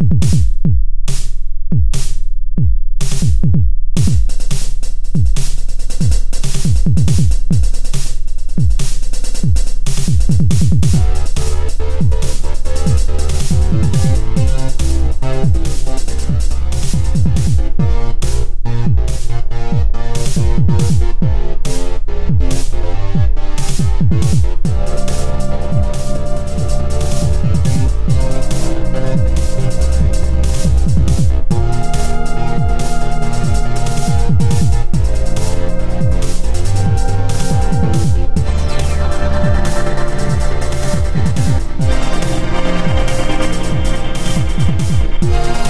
you Bye.